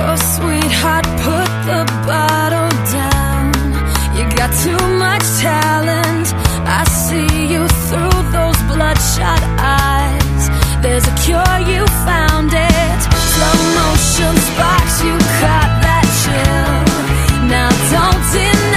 Oh, sweetheart, put the bottle down. You got too much talent. I see you through those bloodshot eyes. There's a cure, you found it. Slow motion sparks, you caught that chill. Now don't deny.